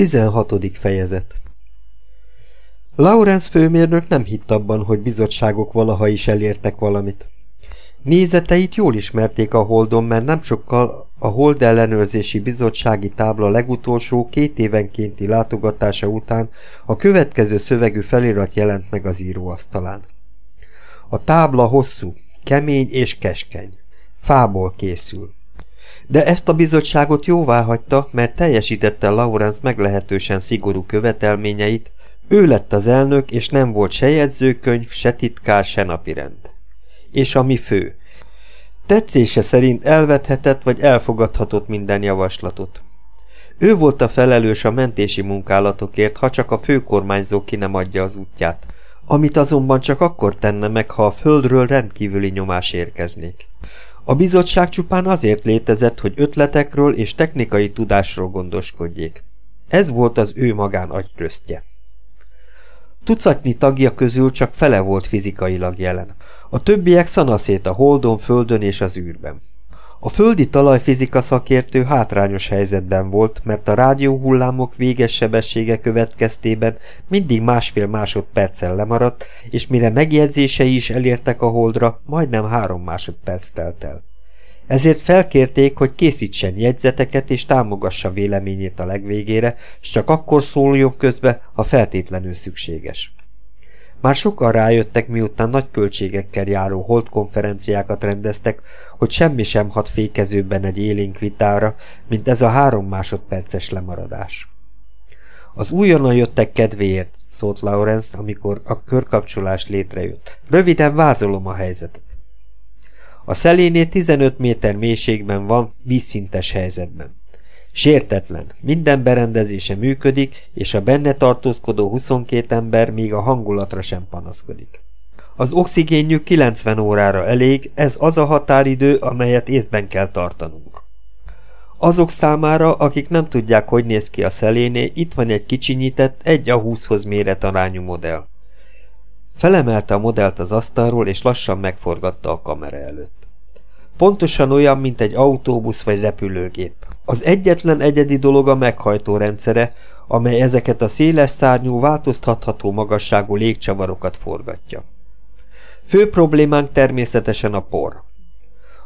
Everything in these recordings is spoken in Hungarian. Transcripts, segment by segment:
16. fejezet Lawrence főmérnök nem hitt abban, hogy bizottságok valaha is elértek valamit. Nézeteit jól ismerték a Holdon, mert nem sokkal a Hold ellenőrzési bizottsági tábla legutolsó két évenkénti látogatása után a következő szövegű felirat jelent meg az íróasztalán. A tábla hosszú, kemény és keskeny. Fából készül. De ezt a bizottságot jóvá hagyta, mert teljesítette Lawrence meglehetősen szigorú követelményeit, ő lett az elnök, és nem volt se jegyzőkönyv, se titkár, se napirend. És ami fő. Tetszése szerint elvethetett vagy elfogadhatott minden javaslatot. Ő volt a felelős a mentési munkálatokért, ha csak a főkormányzó ki nem adja az útját, amit azonban csak akkor tenne meg, ha a földről rendkívüli nyomás érkeznék. A bizottság csupán azért létezett, hogy ötletekről és technikai tudásról gondoskodjék. Ez volt az ő magán agyröztje. Tucatnyi tagja közül csak fele volt fizikailag jelen. A többiek szanaszét a holdon, földön és az űrben. A földi talajfizika szakértő hátrányos helyzetben volt, mert a rádióhullámok véges sebessége következtében mindig másfél másodperccel lemaradt, és mire megjegyzései is elértek a holdra, majdnem három másodperc telt el. Ezért felkérték, hogy készítsen jegyzeteket és támogassa véleményét a legvégére, s csak akkor szóljon közbe, ha feltétlenül szükséges. Már sokan rájöttek, miután nagy költségekkel járó holdkonferenciákat rendeztek, hogy semmi sem hat fékezőben egy élénk vitára, mint ez a három másodperces lemaradás. Az újonnan jöttek kedvéért, szólt Lawrence, amikor a körkapcsolás létrejött. Röviden vázolom a helyzetet. A szeléné 15 méter mélységben van, vízszintes helyzetben. Sértetlen, minden berendezése működik, és a benne tartózkodó 22 ember még a hangulatra sem panaszkodik. Az oxigénjük 90 órára elég, ez az a határidő, amelyet észben kell tartanunk. Azok számára, akik nem tudják, hogy néz ki a szeléné, itt van egy kicsinyített, egy a 20-hoz méretarányú modell. Felemelte a modellt az asztalról, és lassan megforgatta a kamera előtt. Pontosan olyan, mint egy autóbusz vagy repülőgép. Az egyetlen egyedi dolog a meghajtó rendszere, amely ezeket a széles szárnyú, változtatható magasságú légcsavarokat forgatja. Fő problémánk természetesen a por.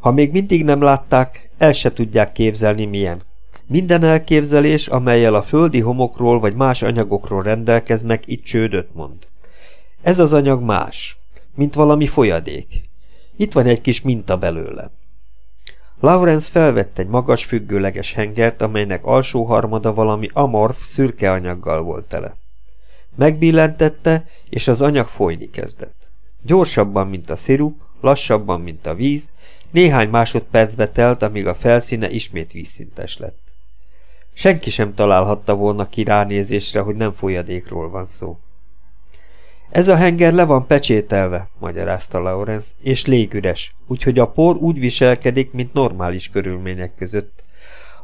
Ha még mindig nem látták, el se tudják képzelni milyen. Minden elképzelés, amelyel a földi homokról vagy más anyagokról rendelkeznek, itt csődöt mond. Ez az anyag más, mint valami folyadék. Itt van egy kis minta belőle. Lawrence felvett egy magas függőleges hengert, amelynek alsó harmada valami amorf, szürke anyaggal volt tele. Megbillentette, és az anyag folyni kezdett. Gyorsabban, mint a szirup, lassabban, mint a víz, néhány másodpercbe telt, amíg a felszíne ismét vízszintes lett. Senki sem találhatta volna ki ránézésre, hogy nem folyadékról van szó. Ez a henger le van pecsételve, magyarázta Lawrence, és légüres, úgyhogy a por úgy viselkedik, mint normális körülmények között.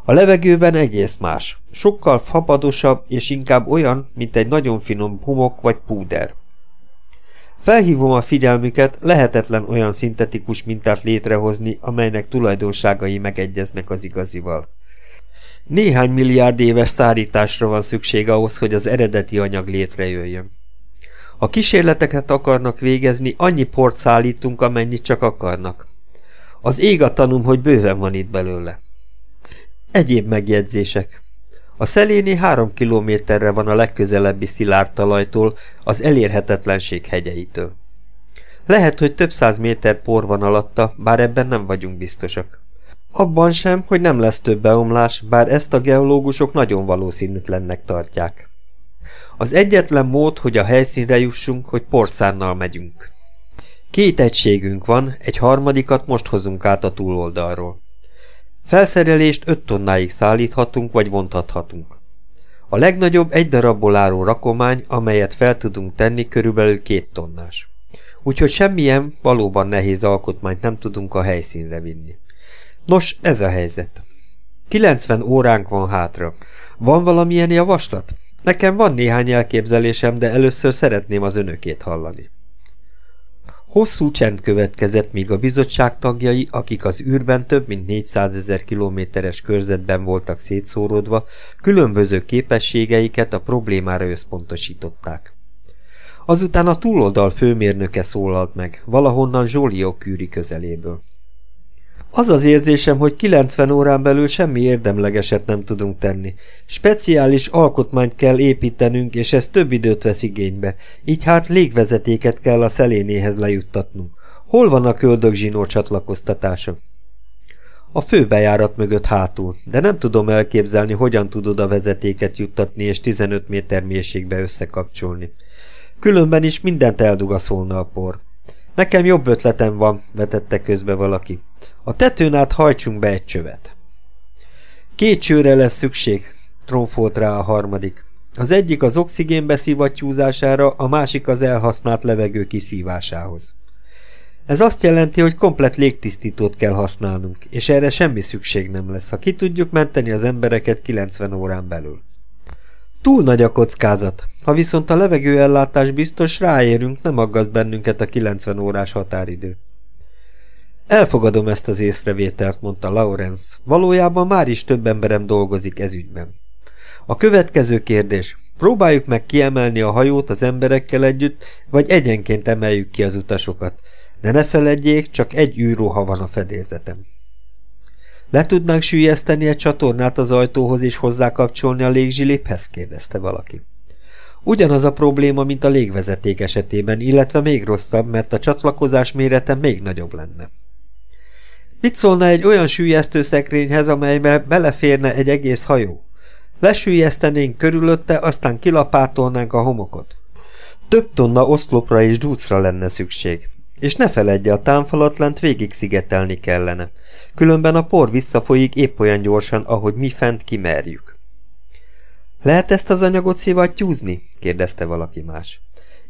A levegőben egész más, sokkal fapadosabb és inkább olyan, mint egy nagyon finom humok vagy púder. Felhívom a figyelmüket, lehetetlen olyan szintetikus mintát létrehozni, amelynek tulajdonságai megegyeznek az igazival. Néhány milliárd éves szárításra van szükség ahhoz, hogy az eredeti anyag létrejöjjön. Ha kísérleteket akarnak végezni, annyi port szállítunk, amennyit csak akarnak. Az ég a tanum, hogy bőven van itt belőle. Egyéb megjegyzések. A szeléni három kilométerre van a legközelebbi szilárd talajtól, az elérhetetlenség hegyeitől. Lehet, hogy több száz méter por van alatta, bár ebben nem vagyunk biztosak. Abban sem, hogy nem lesz több beomlás, bár ezt a geológusok nagyon valószínűtlennek tartják. Az egyetlen mód, hogy a helyszínre jussunk, hogy porszánnal megyünk. Két egységünk van, egy harmadikat most hozunk át a túloldalról. Felszerelést öt tonnáig szállíthatunk vagy vontathatunk. A legnagyobb egy darabból álló rakomány, amelyet fel tudunk tenni, körülbelül két tonnás. Úgyhogy semmilyen, valóban nehéz alkotmányt nem tudunk a helyszínre vinni. Nos, ez a helyzet. 90 óránk van hátra. Van valamilyen javaslat? Nekem van néhány elképzelésem, de először szeretném az önökét hallani. Hosszú csend következett, míg a bizottság tagjai, akik az űrben több mint 400 ezer kilométeres körzetben voltak szétszórodva, különböző képességeiket a problémára összpontosították. Azután a túloldal főmérnöke szólalt meg, valahonnan Zsólió kűri közeléből. Az az érzésem, hogy 90 órán belül semmi érdemlegeset nem tudunk tenni. Speciális alkotmányt kell építenünk, és ez több időt vesz igénybe. Így hát légvezetéket kell a szelénéhez lejuttatnunk. Hol van a köldögzsinór csatlakoztatása? A főbejárat mögött hátul, de nem tudom elképzelni, hogyan tudod a vezetéket juttatni és 15 méter mélységbe összekapcsolni. Különben is mindent eldugaszolna a por. Nekem jobb ötletem van, vetette közbe valaki. A tetőn át hajtsunk be egy csövet. Két csőre lesz szükség, trónfolt rá a harmadik. Az egyik az oxigén beszivattyúzására, a másik az elhasznált levegő kiszívásához. Ez azt jelenti, hogy komplet légtisztítót kell használnunk, és erre semmi szükség nem lesz, ha ki tudjuk menteni az embereket 90 órán belül. Túl nagy a kockázat, ha viszont a levegőellátás biztos, ráérünk, nem aggaszt bennünket a 90 órás határidő. Elfogadom ezt az észrevételt, mondta Lawrence. Valójában már is több emberem dolgozik ez ügyben. A következő kérdés. Próbáljuk meg kiemelni a hajót az emberekkel együtt, vagy egyenként emeljük ki az utasokat. De ne feledjék, csak egy űróha van a fedélzetem. Le tudnánk sűjeszteni egy csatornát az ajtóhoz és hozzákapcsolni a légzsiléphez? kérdezte valaki. Ugyanaz a probléma, mint a légvezeték esetében, illetve még rosszabb, mert a csatlakozás mérete még nagyobb lenne. Mit szólna egy olyan sűjesztőszekrényhez, amelybe beleférne egy egész hajó? Lesűjesztenénk körülötte, aztán kilapátolnánk a homokot. Több tonna oszlopra és dúcra lenne szükség. És ne feledje, a támfalat lent végig szigetelni kellene. Különben a por visszafolyik épp olyan gyorsan, ahogy mi fent kimerjük. Lehet ezt az anyagot szivattyúzni? kérdezte valaki más.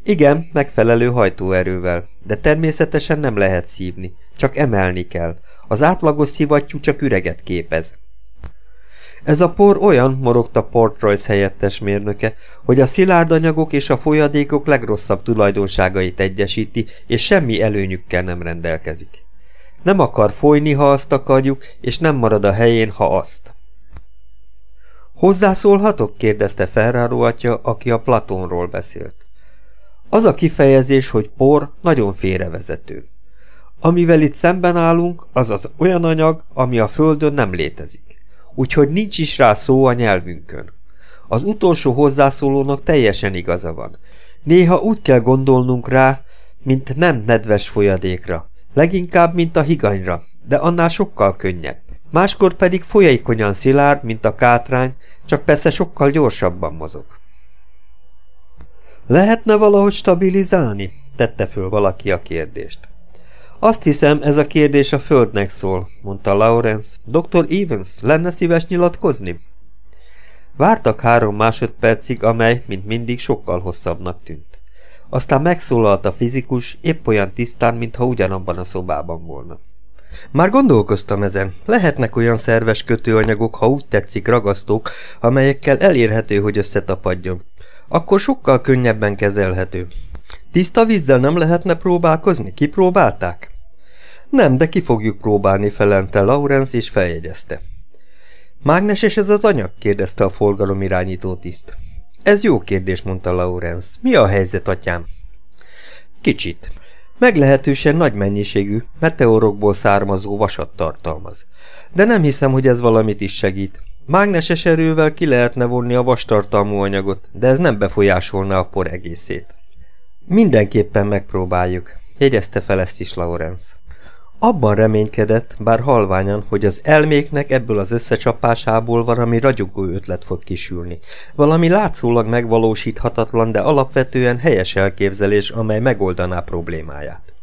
Igen, megfelelő hajtóerővel, de természetesen nem lehet szívni, csak emelni kell. Az átlagos szivattyú csak üreget képez. Ez a por olyan, morogta Port helyettes mérnöke, hogy a szilárd anyagok és a folyadékok legrosszabb tulajdonságait egyesíti, és semmi előnyükkel nem rendelkezik. Nem akar folyni, ha azt akarjuk, és nem marad a helyén, ha azt. Hozzászólhatok? kérdezte Ferraro atya, aki a Platonról beszélt. Az a kifejezés, hogy por, nagyon félrevezető. Amivel itt szemben állunk, az az olyan anyag, ami a Földön nem létezik. Úgyhogy nincs is rá szó a nyelvünkön. Az utolsó hozzászólónak teljesen igaza van. Néha úgy kell gondolnunk rá, mint nem nedves folyadékra, leginkább, mint a higanyra, de annál sokkal könnyebb. Máskor pedig folyékonyan szilárd, mint a kátrány, csak persze sokkal gyorsabban mozog. Lehetne valahogy stabilizálni? tette föl valaki a kérdést. Azt hiszem, ez a kérdés a földnek szól, mondta Lawrence. Dr. Evans, lenne szíves nyilatkozni? Vártak három másodpercig, amely, mint mindig, sokkal hosszabbnak tűnt. Aztán megszólalt a fizikus, épp olyan tisztán, mintha ugyanabban a szobában volna. Már gondolkoztam ezen. Lehetnek olyan szerves kötőanyagok, ha úgy tetszik, ragasztók, amelyekkel elérhető, hogy összetapadjon. Akkor sokkal könnyebben kezelhető. Tiszta vízzel nem lehetne próbálkozni? Kipróbálták? Nem, de ki fogjuk próbálni, felelte Laurence és feljegyezte. Mágneses ez az anyag? kérdezte a forgalom irányító tiszt. Ez jó kérdés, mondta Laurence. Mi a helyzet, atyám? Kicsit. Meglehetősen nagy mennyiségű, meteorokból származó vasat tartalmaz. De nem hiszem, hogy ez valamit is segít. Mágneses erővel ki lehetne vonni a vastartalmú anyagot, de ez nem befolyásolna a por egészét. Mindenképpen megpróbáljuk, jegyezte fel ezt is Lawrence. Abban reménykedett, bár halványan, hogy az elméknek ebből az összecsapásából valami ragyogó ötlet fog kisülni. Valami látszólag megvalósíthatatlan, de alapvetően helyes elképzelés, amely megoldaná problémáját.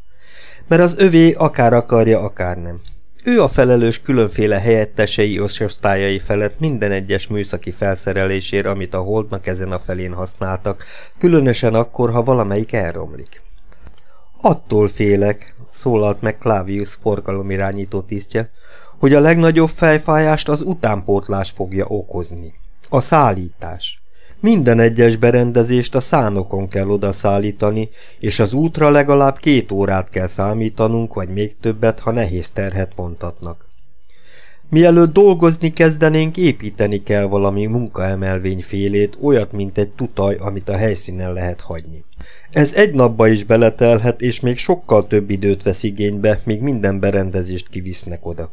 Mert az övé akár akarja, akár nem. Ő a felelős különféle helyettesei osztályai felett minden egyes műszaki felszerelésért, amit a holdnak ezen a felén használtak, különösen akkor, ha valamelyik elromlik. Attól félek, szólalt meg Clavius forgalomirányító tisztje, hogy a legnagyobb fejfájást az utánpótlás fogja okozni. A szállítás. Minden egyes berendezést a szánokon kell odaszállítani, és az útra legalább két órát kell számítanunk, vagy még többet, ha nehéz terhet vontatnak. Mielőtt dolgozni kezdenénk, építeni kell valami munkaemelvényfélét, olyat, mint egy tutaj, amit a helyszínen lehet hagyni. Ez egy napba is beletelhet, és még sokkal több időt vesz igénybe, míg minden berendezést kivisznek oda.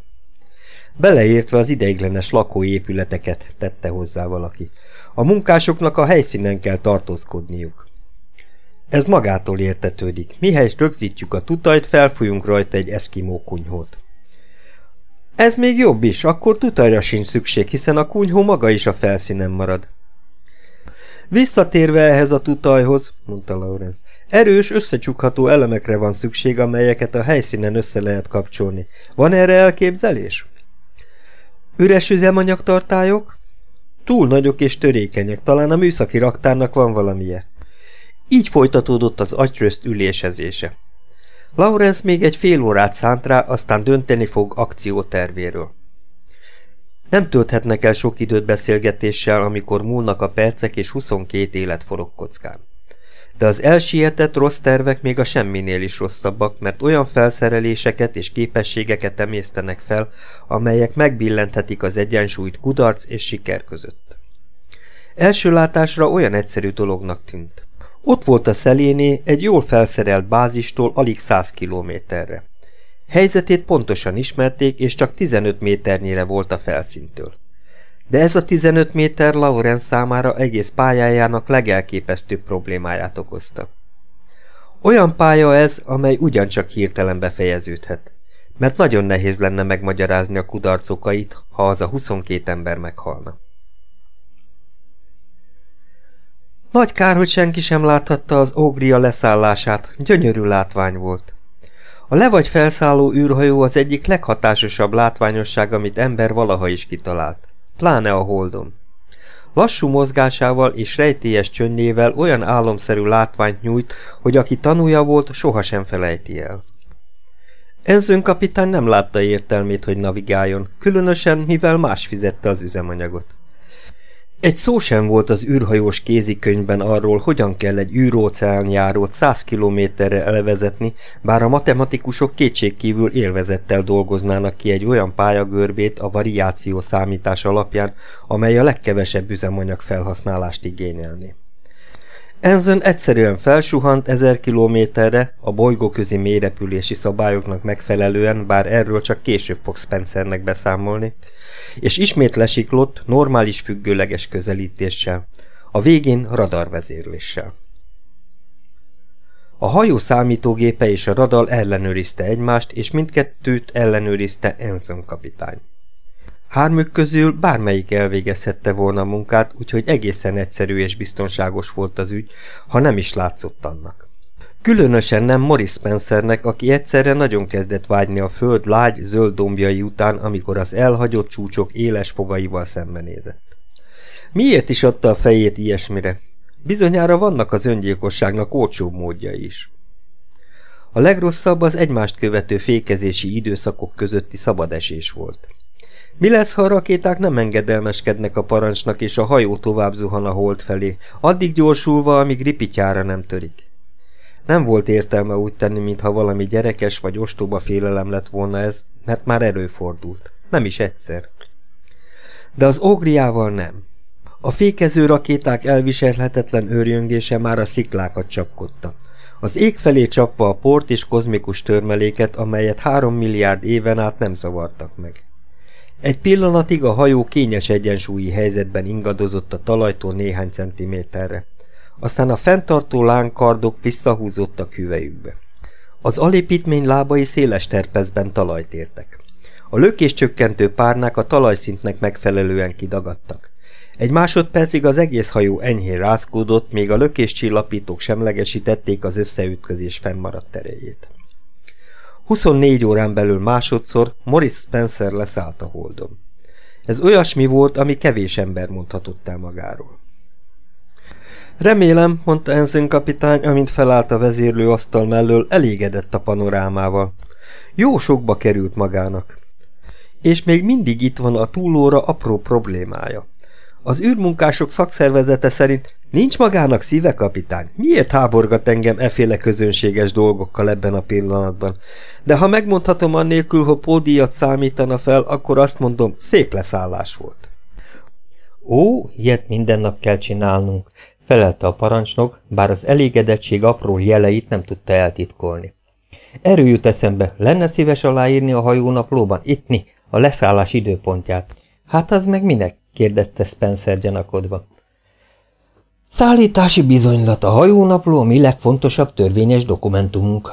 Beleértve az ideiglenes lakóépületeket, tette hozzá valaki. A munkásoknak a helyszínen kell tartózkodniuk. Ez magától értetődik. Mihelyt rögzítjük a tutajt, felfújunk rajta egy eszkimó kunyhót. Ez még jobb is, akkor tutajra sincs szükség, hiszen a kunyhó maga is a felszínen marad. Visszatérve ehhez a tutajhoz, mondta Lawrence, erős, összecsukható elemekre van szükség, amelyeket a helyszínen össze lehet kapcsolni. Van erre elképzelés? Üres üzemanyagtartályok? Túl nagyok és törékenyek, talán a műszaki raktárnak van valamije. Így folytatódott az agyrözt ülésezése. Lawrence még egy fél órát szánt rá, aztán dönteni fog akciótervéről. Nem tölthetnek el sok időt beszélgetéssel, amikor múlnak a percek és 22 élet forog kockán. De az elsietett rossz tervek még a semminél is rosszabbak, mert olyan felszereléseket és képességeket emésztenek fel, amelyek megbillenthetik az egyensúlyt kudarc és siker között. Első látásra olyan egyszerű dolognak tűnt. Ott volt a szeléné egy jól felszerelt bázistól alig száz kilométerre. Helyzetét pontosan ismerték, és csak 15 méternyire volt a felszíntől. De ez a 15 méter Laurent számára egész pályájának legelképesztőbb problémáját okozta. Olyan pálya ez, amely ugyancsak hirtelen befejeződhet, mert nagyon nehéz lenne megmagyarázni a kudarcokait, ha az a 22 ember meghalna. Nagy kár, hogy senki sem láthatta az ógria leszállását, gyönyörű látvány volt. A levagy felszálló űrhajó az egyik leghatásosabb látványosság, amit ember valaha is kitalált, pláne a holdon. Lassú mozgásával és rejtélyes csöndjével olyan álomszerű látványt nyújt, hogy aki tanúja volt, sohasem felejti el. Enzön kapitány nem látta értelmét, hogy navigáljon, különösen mivel más fizette az üzemanyagot. Egy szó sem volt az űrhajós kézikönyvben arról, hogyan kell egy űróceánjárót száz kilométerre elvezetni, bár a matematikusok kétségkívül élvezettel dolgoznának ki egy olyan pályagörbét a variáció számítás alapján, amely a legkevesebb üzemanyag felhasználást igényelni. Enzen egyszerűen felsuhant ezer kilométerre a bolygóközi mélyrepülési szabályoknak megfelelően, bár erről csak később fog Spencernek beszámolni, és ismét lesiklott normális függőleges közelítéssel, a végén radarvezérléssel. A hajó számítógépe és a radar ellenőrizte egymást, és mindkettőt ellenőrizte Enson kapitány. Hármük közül bármelyik elvégezhette volna a munkát, úgyhogy egészen egyszerű és biztonságos volt az ügy, ha nem is látszott annak. Különösen nem Morris Spencernek, aki egyszerre nagyon kezdett vágyni a föld lágy, zöld dombjai után, amikor az elhagyott csúcsok éles fogaival szembenézett. Miért is adta a fejét ilyesmire? Bizonyára vannak az öngyilkosságnak olcsóbb módjai is. A legrosszabb az egymást követő fékezési időszakok közötti szabadesés volt. Mi lesz, ha a rakéták nem engedelmeskednek a parancsnak, és a hajó tovább zuhan a hold felé, addig gyorsulva, amíg ripityára nem törik? Nem volt értelme úgy tenni, mintha valami gyerekes vagy ostoba félelem lett volna ez, mert már előfordult. Nem is egyszer. De az ogriával nem. A fékező rakéták elviselhetetlen őrjöngése már a sziklákat csapkodta. Az ég felé csapva a port és kozmikus törmeléket, amelyet három milliárd éven át nem zavartak meg. Egy pillanatig a hajó kényes egyensúlyi helyzetben ingadozott a talajtól néhány centiméterre. Aztán a fenntartó lángkardok visszahúzottak hüvelyükbe. Az alépítmény lábai széles terpezben talajt értek. A lökés csökkentő párnák a talajszintnek megfelelően kidagadtak. Egy másodpercig az egész hajó enyhén rázkódott, még a lökés csillapítók semlegesítették az összeütközés fennmaradt erejét. 24 órán belül másodszor Morris Spencer leszállt a holdon. Ez olyasmi volt, ami kevés ember mondhatott el magáról. Remélem, mondta Ensign kapitány, amint felállt a vezérlő asztal mellől, elégedett a panorámával. Jó sokba került magának. És még mindig itt van a túlóra apró problémája. Az űrmunkások szakszervezete szerint nincs magának szíve, kapitány. Miért háborgat engem eféle közönséges dolgokkal ebben a pillanatban? De ha megmondhatom annélkül, hogy pódíjat számítana fel, akkor azt mondom, szép leszállás volt. Ó, ilyet minden nap kell csinálnunk, felelte a parancsnok, bár az elégedettség apró jeleit nem tudta eltitkolni. Erő jut eszembe, lenne szíves aláírni a hajónaplóban, ittni, a leszállás időpontját. Hát az meg minek? kérdezte Spencer gyanakodva. Szállítási bizonylat a hajónapló a mi legfontosabb törvényes dokumentumunk.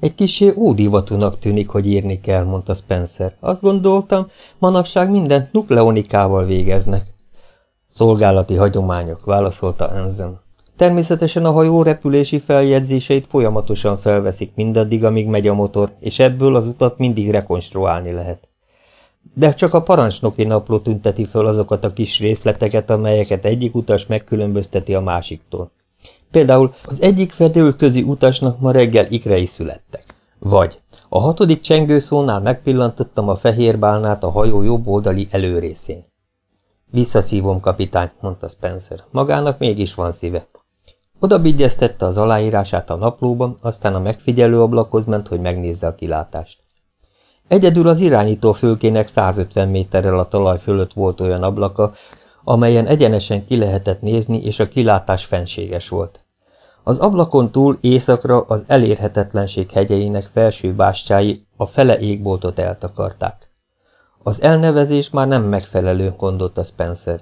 Egy kisé ódivatúnak tűnik, hogy írni kell, mondta Spencer. Azt gondoltam, manapság mindent nukleonikával végeznek. Szolgálati hagyományok, válaszolta Enzen. Természetesen a hajó repülési feljegyzéseit folyamatosan felveszik mindaddig, amíg megy a motor, és ebből az utat mindig rekonstruálni lehet. De csak a parancsnoki napló tünteti föl azokat a kis részleteket, amelyeket egyik utas megkülönbözteti a másiktól. Például az egyik fedőközi utasnak ma reggel ikrei születtek. Vagy a hatodik csengőszónál megpillantottam a fehér bálnát a hajó jobb oldali előrészén. Visszaszívom, kapitány, mondta Spencer. Magának mégis van szíve. Oda bigyeztette az aláírását a naplóban, aztán a megfigyelő ablakhoz ment, hogy megnézze a kilátást. Egyedül az irányító fülkének 150 méterrel a talaj fölött volt olyan ablaka, amelyen egyenesen ki lehetett nézni, és a kilátás fenséges volt. Az ablakon túl északra az elérhetetlenség hegyeinek felső bástyái a fele égboltot eltakarták. Az elnevezés már nem megfelelő, gondolta Spencer.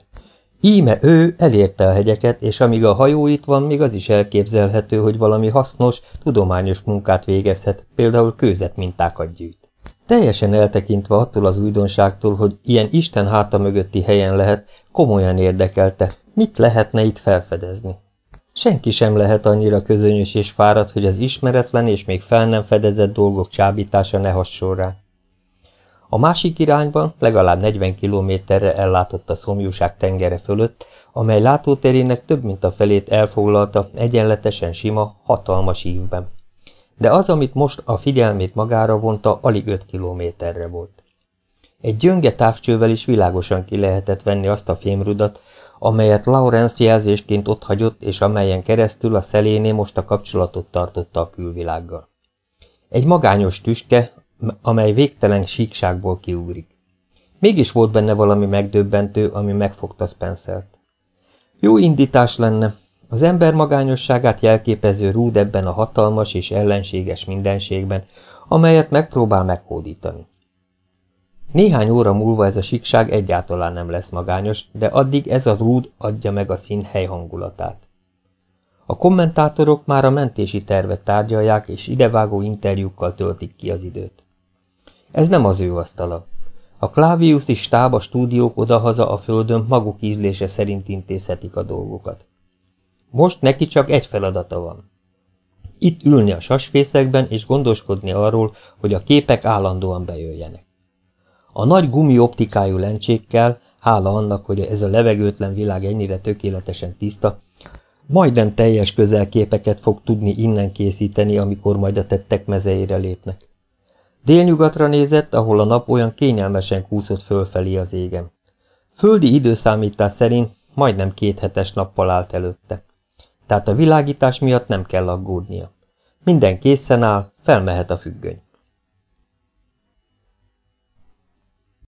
Íme ő elérte a hegyeket, és amíg a hajó itt van, még az is elképzelhető, hogy valami hasznos, tudományos munkát végezhet, például kőzetmintákat gyűjt. Teljesen eltekintve attól az újdonságtól, hogy ilyen Isten háta mögötti helyen lehet, komolyan érdekelte, mit lehetne itt felfedezni. Senki sem lehet annyira közönyös és fáradt, hogy az ismeretlen és még fel nem fedezett dolgok csábítása ne hasson. A másik irányban legalább 40 kilométerre ellátott a szomjúság tengere fölött, amely látóterének több mint a felét elfoglalta egyenletesen sima, hatalmas ívben. De az, amit most a figyelmét magára vonta, alig 5 kilométerre volt. Egy gyönge távcsővel is világosan ki lehetett venni azt a fémrudat, amelyet Lawrence jelzésként ott hagyott, és amelyen keresztül a szeléné most a kapcsolatot tartotta a külvilággal. Egy magányos tüske, amely végtelen síkságból kiugrik. Mégis volt benne valami megdöbbentő, ami megfogta Spencert. Jó indítás lenne, az ember magányosságát jelképező rúd ebben a hatalmas és ellenséges mindenségben, amelyet megpróbál meghódítani. Néhány óra múlva ez a síkság egyáltalán nem lesz magányos, de addig ez a rúd adja meg a színhely hangulatát. A kommentátorok már a mentési tervet tárgyalják, és idevágó interjúkkal töltik ki az időt. Ez nem az ő asztala. A Clavius stáb a stúdiók odahaza a földön maguk ízlése szerint intézhetik a dolgokat. Most neki csak egy feladata van. Itt ülni a sasfészekben és gondoskodni arról, hogy a képek állandóan bejöjjenek. A nagy gumi optikájú lencsékkel, hála annak, hogy ez a levegőtlen világ ennyire tökéletesen tiszta, majdnem teljes közelképeket fog tudni innen készíteni, amikor majd a tettek mezeire lépnek. Délnyugatra nézett, ahol a nap olyan kényelmesen kúszott fölfelé az égen. Földi időszámítás szerint majdnem két hetes nappal állt előtte. Tehát a világítás miatt nem kell aggódnia. Minden készen áll, felmehet a függöny.